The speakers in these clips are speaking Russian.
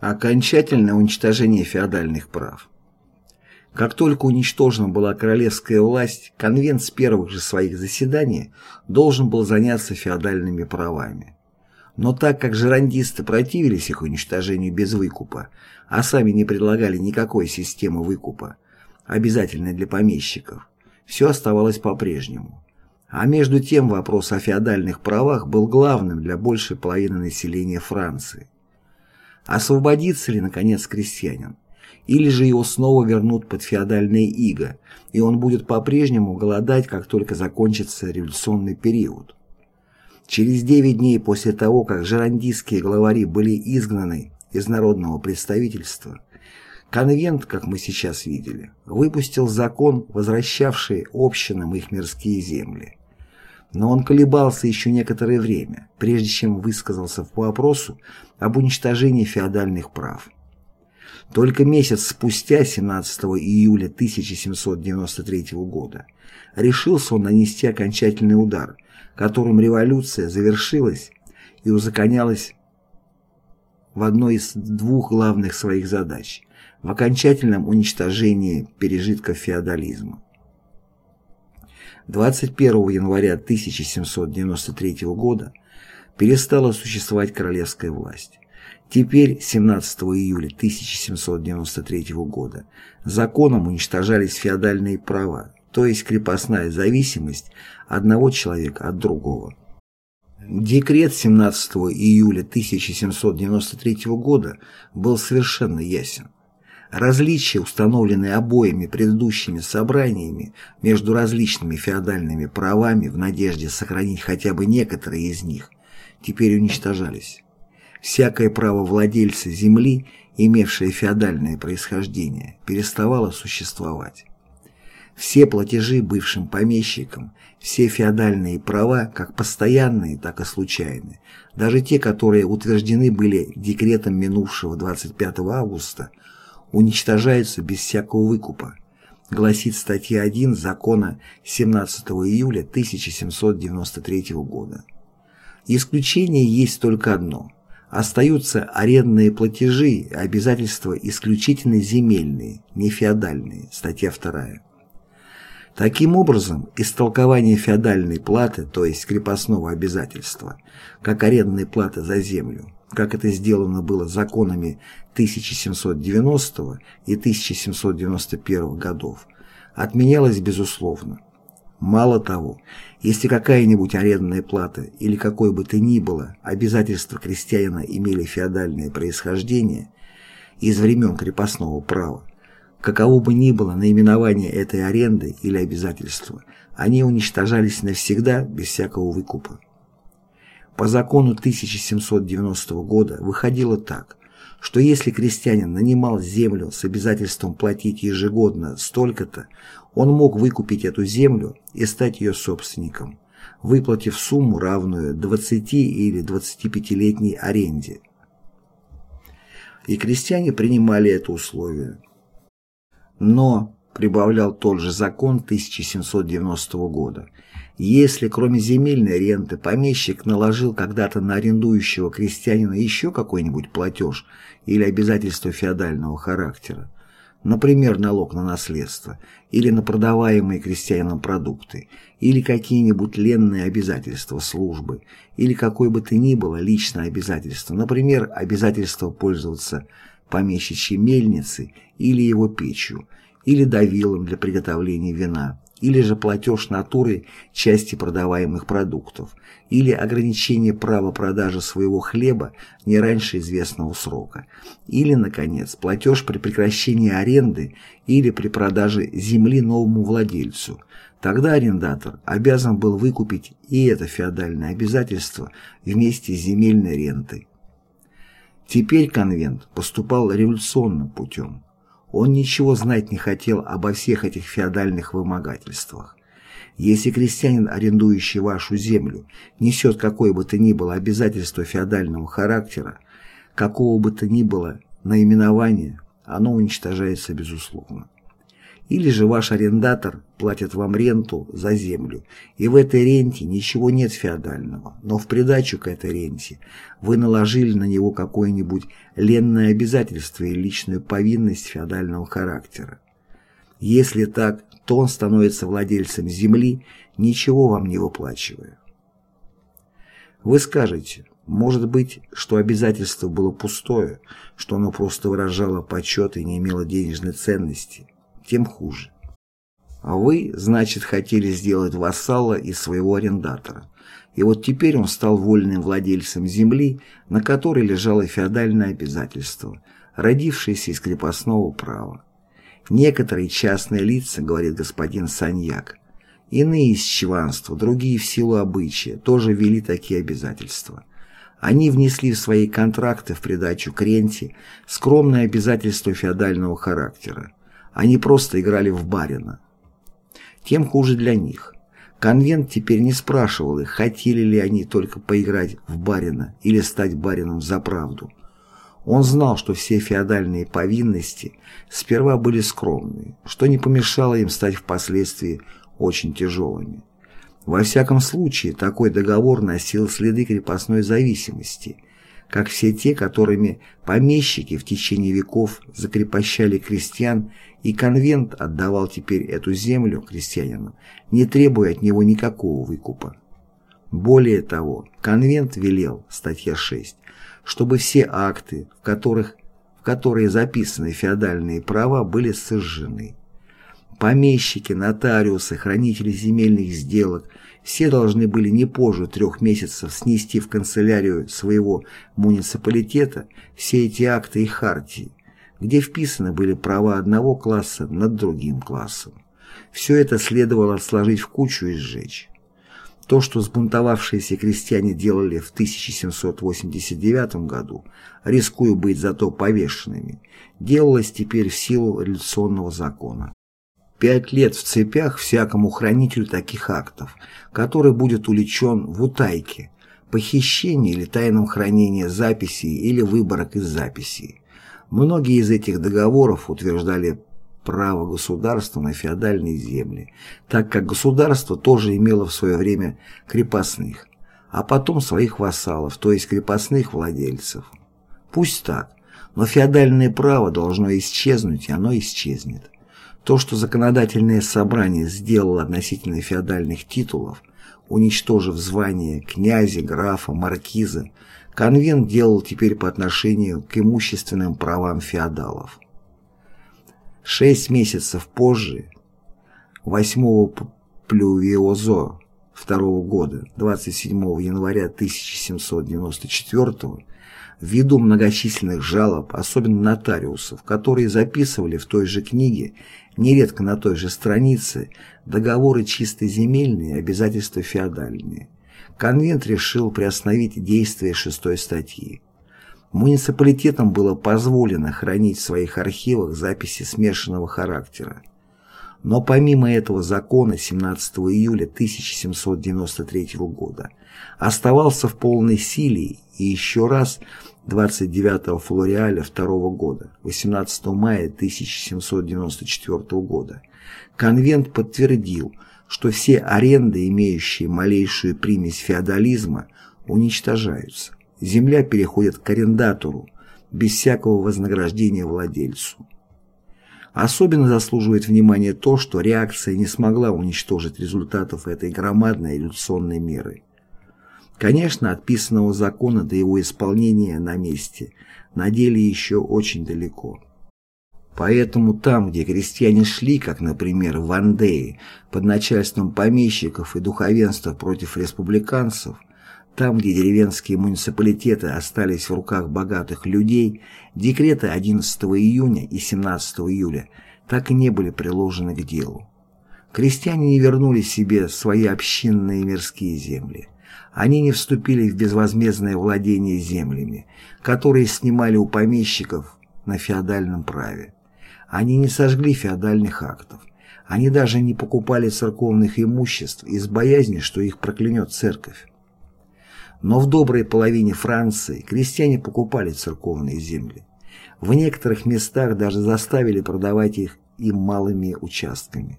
Окончательное уничтожение феодальных прав. Как только уничтожена была королевская власть, конвент с первых же своих заседаний должен был заняться феодальными правами. Но так как жерандисты противились их уничтожению без выкупа, а сами не предлагали никакой системы выкупа, обязательной для помещиков, все оставалось по-прежнему. А между тем вопрос о феодальных правах был главным для большей половины населения Франции. Освободится ли, наконец, крестьянин? Или же его снова вернут под феодальное иго, и он будет по-прежнему голодать, как только закончится революционный период? Через 9 дней после того, как жерандистские главари были изгнаны из народного представительства, Конвент, как мы сейчас видели, выпустил закон, возвращавший общинам их мирские земли. Но он колебался еще некоторое время, прежде чем высказался по вопросу об уничтожении феодальных прав. Только месяц спустя, 17 июля 1793 года, решился он нанести окончательный удар, которым революция завершилась и узаконялась в одной из двух главных своих задач – в окончательном уничтожении пережитков феодализма. 21 января 1793 года перестала существовать королевская власть. Теперь, 17 июля 1793 года, законом уничтожались феодальные права, то есть крепостная зависимость одного человека от другого. Декрет 17 июля 1793 года был совершенно ясен. Различия, установленные обоими предыдущими собраниями между различными феодальными правами в надежде сохранить хотя бы некоторые из них, теперь уничтожались. Всякое право владельца земли, имевшее феодальное происхождение, переставало существовать. Все платежи бывшим помещикам, все феодальные права, как постоянные, так и случайные, даже те, которые утверждены были декретом минувшего 25 августа, уничтожаются без всякого выкупа, гласит статья 1 закона 17 июля 1793 года. Исключение есть только одно. Остаются арендные платежи обязательства исключительно земельные, не феодальные, статья 2. Таким образом, истолкование феодальной платы, то есть крепостного обязательства, как арендной платы за землю, как это сделано было законами 1790 и 1791 годов, отменялось безусловно. Мало того, если какая-нибудь арендная плата или какое бы то ни было обязательства крестьянина имели феодальное происхождение из времен крепостного права, каково бы ни было наименование этой аренды или обязательства, они уничтожались навсегда без всякого выкупа. По закону 1790 года выходило так, что если крестьянин нанимал землю с обязательством платить ежегодно столько-то, он мог выкупить эту землю и стать ее собственником, выплатив сумму, равную 20 или 25-летней аренде. И крестьяне принимали это условие. Но, прибавлял тот же закон 1790 года, если кроме земельной ренты помещик наложил когда-то на арендующего крестьянина еще какой-нибудь платеж или обязательство феодального характера, например, налог на наследство, или на продаваемые крестьянам продукты, или какие-нибудь ленные обязательства службы, или какое бы то ни было личное обязательство, например, обязательство пользоваться помещичьей мельницей или его печью, или давилом для приготовления вина, или же платеж натуры части продаваемых продуктов, или ограничение права продажи своего хлеба не раньше известного срока, или, наконец, платеж при прекращении аренды или при продаже земли новому владельцу. Тогда арендатор обязан был выкупить и это феодальное обязательство вместе с земельной рентой. Теперь конвент поступал революционным путем. Он ничего знать не хотел обо всех этих феодальных вымогательствах. Если крестьянин, арендующий вашу землю, несет какое бы то ни было обязательство феодального характера, какого бы то ни было наименования, оно уничтожается безусловно. Или же ваш арендатор платит вам ренту за землю, и в этой ренте ничего нет феодального, но в придачу к этой ренте вы наложили на него какое-нибудь ленное обязательство или личную повинность феодального характера. Если так, то он становится владельцем земли, ничего вам не выплачивая. Вы скажете, может быть, что обязательство было пустое, что оно просто выражало почет и не имело денежной ценности, тем хуже. А вы, значит, хотели сделать вассала из своего арендатора. И вот теперь он стал вольным владельцем земли, на которой лежало феодальное обязательство, родившееся из крепостного права. Некоторые частные лица, говорит господин Саньяк, иные из чванства, другие в силу обычая, тоже ввели такие обязательства. Они внесли в свои контракты в придачу к ренте скромное обязательство феодального характера. Они просто играли в барина. Тем хуже для них. Конвент теперь не спрашивал их, хотели ли они только поиграть в барина или стать барином за правду. Он знал, что все феодальные повинности сперва были скромные, что не помешало им стать впоследствии очень тяжелыми. Во всяком случае, такой договор носил следы крепостной зависимости, как все те, которыми помещики в течение веков закрепощали крестьян, и конвент отдавал теперь эту землю крестьянину, не требуя от него никакого выкупа. Более того, конвент велел, статья 6, чтобы все акты, в которых в которые записаны феодальные права, были сожжены. Помещики, нотариусы, хранители земельных сделок – все должны были не позже трех месяцев снести в канцелярию своего муниципалитета все эти акты и хартии, где вписаны были права одного класса над другим классом. Все это следовало сложить в кучу и сжечь. То, что сбунтовавшиеся крестьяне делали в 1789 году, рискуя быть зато повешенными, делалось теперь в силу революционного закона. Пять лет в цепях всякому хранителю таких актов, который будет увлечен в утайке, похищении или тайном хранении записей или выборок из записей. Многие из этих договоров утверждали право государства на феодальные земли, так как государство тоже имело в свое время крепостных, а потом своих вассалов, то есть крепостных владельцев. Пусть так, но феодальное право должно исчезнуть, и оно исчезнет. То, что законодательное собрание сделало относительно феодальных титулов, уничтожив звания князя, графа, маркиза, конвент делал теперь по отношению к имущественным правам феодалов. Шесть месяцев позже, 8 Плювиозо второго года, 27 января 1794 ввиду многочисленных жалоб, особенно нотариусов, которые записывали в той же книге, нередко на той же странице, договоры чисто земельные, обязательства феодальные. Конвент решил приостановить действие шестой статьи. Муниципалитетам было позволено хранить в своих архивах записи смешанного характера. Но помимо этого закона 17 июля 1793 года оставался в полной силе и еще раз 29 флориаля 2 года, 18 мая 1794 года, конвент подтвердил, что все аренды, имеющие малейшую примесь феодализма, уничтожаются. Земля переходит к арендатору, без всякого вознаграждения владельцу. Особенно заслуживает внимания то, что реакция не смогла уничтожить результатов этой громадной революционной меры. Конечно, от писанного закона до его исполнения на месте на деле еще очень далеко. Поэтому там, где крестьяне шли, как, например, в Андее, под начальством помещиков и духовенства против республиканцев, там, где деревенские муниципалитеты остались в руках богатых людей, декреты 11 июня и 17 июля так и не были приложены к делу. Крестьяне не вернули себе свои общинные мирские земли. Они не вступили в безвозмездное владение землями, которые снимали у помещиков на феодальном праве. Они не сожгли феодальных актов. Они даже не покупали церковных имуществ из боязни, что их проклянет церковь. Но в доброй половине Франции крестьяне покупали церковные земли. В некоторых местах даже заставили продавать их им малыми участками.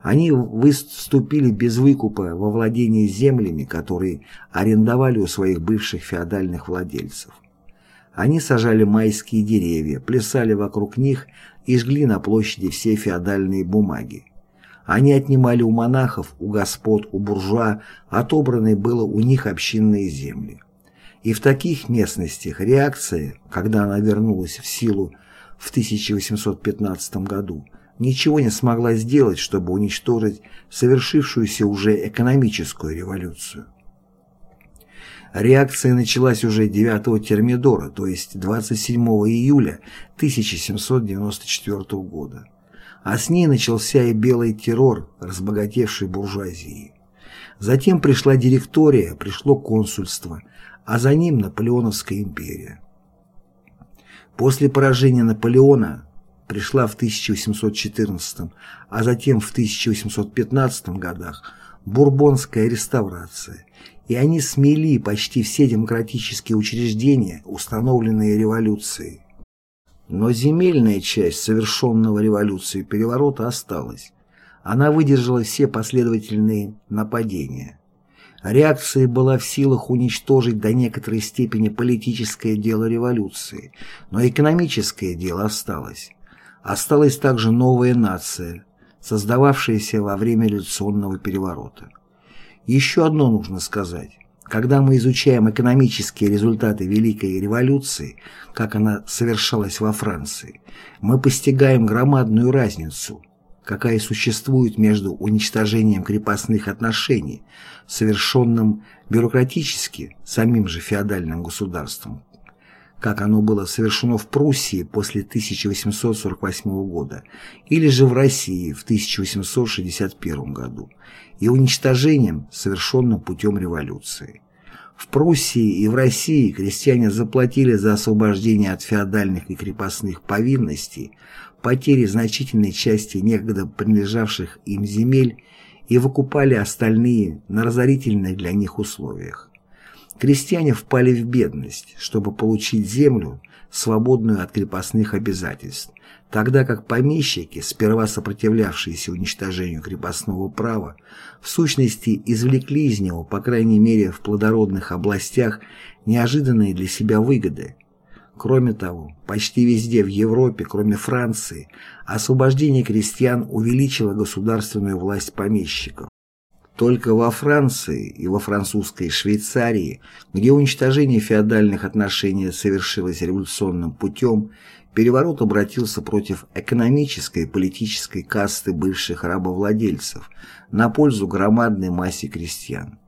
Они выступили без выкупа во владение землями, которые арендовали у своих бывших феодальных владельцев. Они сажали майские деревья, плясали вокруг них и жгли на площади все феодальные бумаги. Они отнимали у монахов, у господ, у буржуа, отобранные было у них общинные земли. И в таких местностях реакция, когда она вернулась в силу в 1815 году, ничего не смогла сделать, чтобы уничтожить совершившуюся уже экономическую революцию. Реакция началась уже 9 Термидора, то есть 27 июля 1794 года. А с ней начался и белый террор разбогатевшей буржуазии. Затем пришла директория, пришло консульство, а за ним Наполеоновская империя. После поражения Наполеона пришла в 1814, а затем в 1815 годах Бурбонская реставрация, и они смели почти все демократические учреждения, установленные революцией. Но земельная часть совершенного революцией переворота осталась. Она выдержала все последовательные нападения. Реакция была в силах уничтожить до некоторой степени политическое дело революции, но экономическое дело осталось. Осталась также новая нация, создававшаяся во время революционного переворота. Еще одно нужно сказать. Когда мы изучаем экономические результаты Великой революции, как она совершалась во Франции, мы постигаем громадную разницу, какая существует между уничтожением крепостных отношений, совершенным бюрократически самим же феодальным государством, как оно было совершено в Пруссии после 1848 года, или же в России в 1861 году, и уничтожением, совершенным путем революции. В Пруссии и в России крестьяне заплатили за освобождение от феодальных и крепостных повинностей, потери значительной части некогда принадлежавших им земель и выкупали остальные на разорительных для них условиях. Крестьяне впали в бедность, чтобы получить землю, свободную от крепостных обязательств, тогда как помещики, сперва сопротивлявшиеся уничтожению крепостного права, в сущности извлекли из него, по крайней мере в плодородных областях, неожиданные для себя выгоды. Кроме того, почти везде в Европе, кроме Франции, освобождение крестьян увеличило государственную власть помещиков. Только во Франции и во французской Швейцарии, где уничтожение феодальных отношений совершилось революционным путем, переворот обратился против экономической и политической касты бывших рабовладельцев на пользу громадной массе крестьян.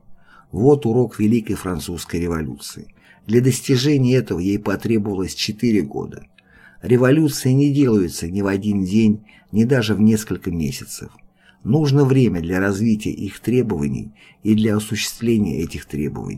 Вот урок Великой Французской революции. Для достижения этого ей потребовалось 4 года. Революции не делаются ни в один день, ни даже в несколько месяцев. Нужно время для развития их требований и для осуществления этих требований.